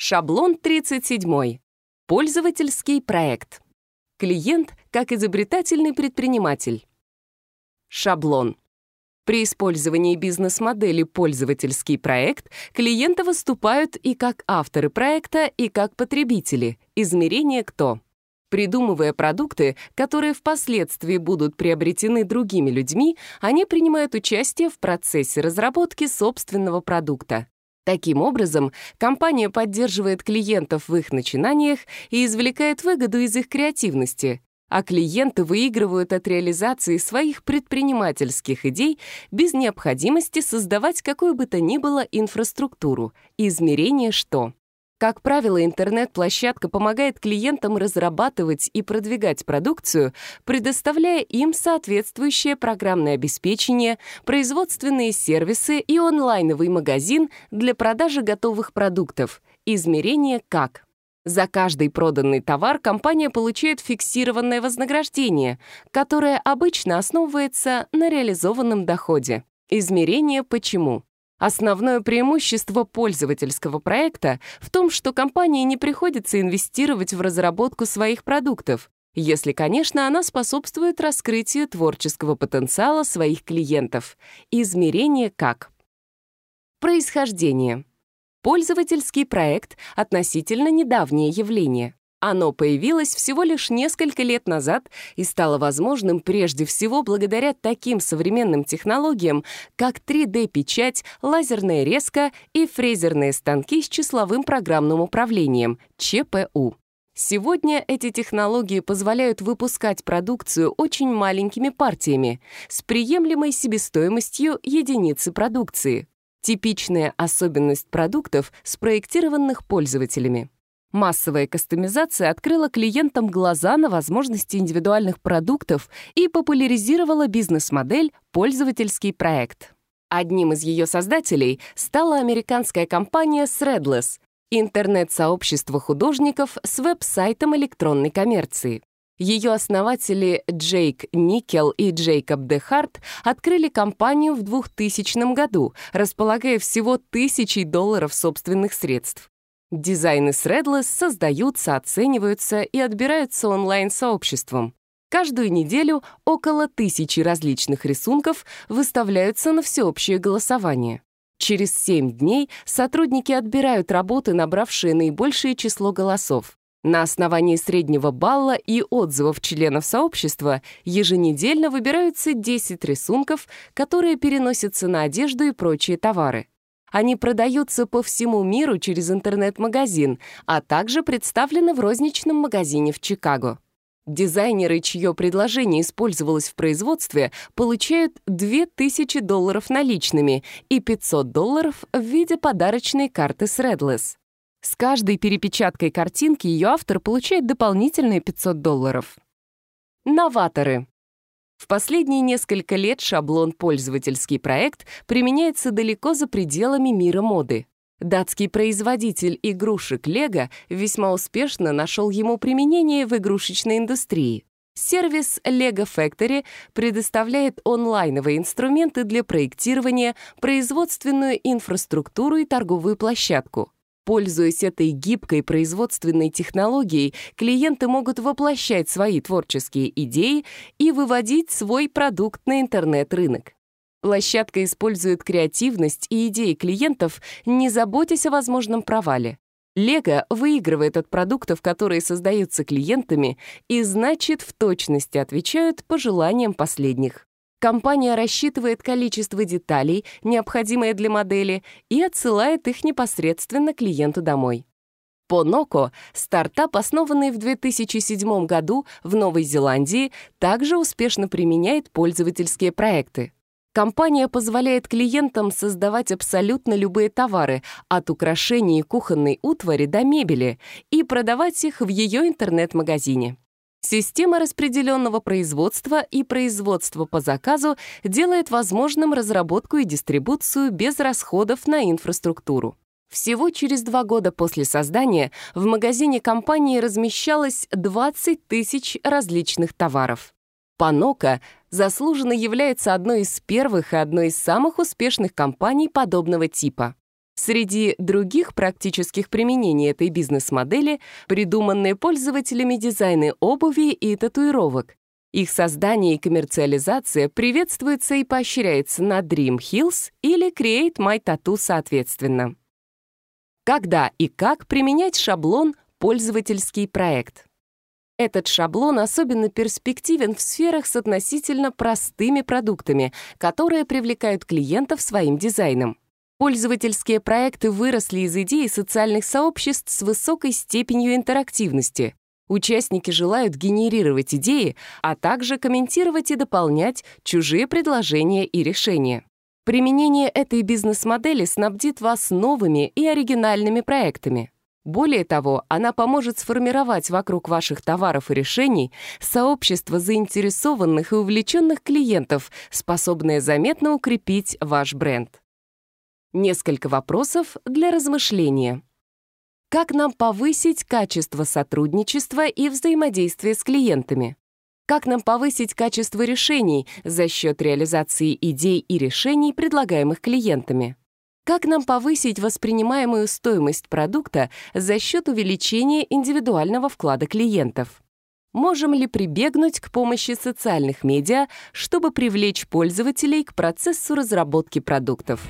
Шаблон 37. Пользовательский проект. Клиент как изобретательный предприниматель. Шаблон. При использовании бизнес-модели «Пользовательский проект» клиенты выступают и как авторы проекта, и как потребители. Измерение «Кто?». Придумывая продукты, которые впоследствии будут приобретены другими людьми, они принимают участие в процессе разработки собственного продукта. Таким образом, компания поддерживает клиентов в их начинаниях и извлекает выгоду из их креативности, а клиенты выигрывают от реализации своих предпринимательских идей без необходимости создавать какую бы то ни было инфраструктуру, измерение что. Как правило, интернет-площадка помогает клиентам разрабатывать и продвигать продукцию, предоставляя им соответствующее программное обеспечение, производственные сервисы и онлайновый магазин для продажи готовых продуктов. Измерение как. За каждый проданный товар компания получает фиксированное вознаграждение, которое обычно основывается на реализованном доходе. Измерение почему. Основное преимущество пользовательского проекта в том, что компании не приходится инвестировать в разработку своих продуктов, если, конечно, она способствует раскрытию творческого потенциала своих клиентов. Измерение как? Происхождение. Пользовательский проект — относительно недавнее явление. Оно появилось всего лишь несколько лет назад и стало возможным прежде всего благодаря таким современным технологиям, как 3D-печать, лазерная резка и фрезерные станки с числовым программным управлением, ЧПУ. Сегодня эти технологии позволяют выпускать продукцию очень маленькими партиями с приемлемой себестоимостью единицы продукции. Типичная особенность продуктов, спроектированных пользователями. Массовая кастомизация открыла клиентам глаза на возможности индивидуальных продуктов и популяризировала бизнес-модель «Пользовательский проект». Одним из ее создателей стала американская компания Threadless — интернет-сообщество художников с веб-сайтом электронной коммерции. Ее основатели Джейк Никел и Джейкоб Дехарт открыли компанию в 2000 году, располагая всего тысячей долларов собственных средств. Дизайны с Redless создаются, оцениваются и отбираются онлайн-сообществом. Каждую неделю около тысячи различных рисунков выставляются на всеобщее голосование. Через 7 дней сотрудники отбирают работы, набравшие наибольшее число голосов. На основании среднего балла и отзывов членов сообщества еженедельно выбираются 10 рисунков, которые переносятся на одежду и прочие товары. Они продаются по всему миру через интернет-магазин, а также представлены в розничном магазине в Чикаго. Дизайнеры, чье предложение использовалось в производстве, получают 2000 долларов наличными и 500 долларов в виде подарочной карты с Redless. С каждой перепечаткой картинки ее автор получает дополнительные 500 долларов. Новаторы. В последние несколько лет шаблон-пользовательский проект применяется далеко за пределами мира моды. Датский производитель игрушек Lego весьма успешно нашел ему применение в игрушечной индустрии. Сервис Lego Factory предоставляет онлайновые инструменты для проектирования, производственную инфраструктуру и торговую площадку — Пользуясь этой гибкой производственной технологией, клиенты могут воплощать свои творческие идеи и выводить свой продукт на интернет-рынок. Площадка использует креативность и идеи клиентов, не заботясь о возможном провале. Лего выигрывает от продуктов, которые создаются клиентами, и значит, в точности отвечают пожеланиям последних. Компания рассчитывает количество деталей, необходимые для модели, и отсылает их непосредственно клиенту домой. Поноко, стартап, основанный в 2007 году в Новой Зеландии, также успешно применяет пользовательские проекты. Компания позволяет клиентам создавать абсолютно любые товары, от украшений и кухонной утвари до мебели, и продавать их в ее интернет-магазине. Система распределенного производства и производства по заказу делает возможным разработку и дистрибуцию без расходов на инфраструктуру. Всего через два года после создания в магазине компании размещалось 20 тысяч различных товаров. Панока заслуженно является одной из первых и одной из самых успешных компаний подобного типа. Среди других практических применений этой бизнес-модели придуманные пользователями дизайны обуви и татуировок. Их создание и коммерциализация приветствуется и поощряется на Dream Hills или Create My Tattoo соответственно. Когда и как применять шаблон «Пользовательский проект»? Этот шаблон особенно перспективен в сферах с относительно простыми продуктами, которые привлекают клиентов своим дизайном пользовательские проекты выросли из идеи социальных сообществ с высокой степенью интерактивности. Участники желают генерировать идеи, а также комментировать и дополнять чужие предложения и решения. Применение этой бизнес-модели снабдит вас новыми и оригинальными проектами. Более того, она поможет сформировать вокруг ваших товаров и решений сообщество заинтересованных и увлеченных клиентов, способное заметно укрепить ваш бренд. Несколько вопросов для размышления. Как нам повысить качество сотрудничества и взаимодействия с клиентами? Как нам повысить качество решений за счет реализации идей и решений, предлагаемых клиентами? Как нам повысить воспринимаемую стоимость продукта за счет увеличения индивидуального вклада клиентов? Можем ли прибегнуть к помощи социальных медиа, чтобы привлечь пользователей к процессу разработки продуктов?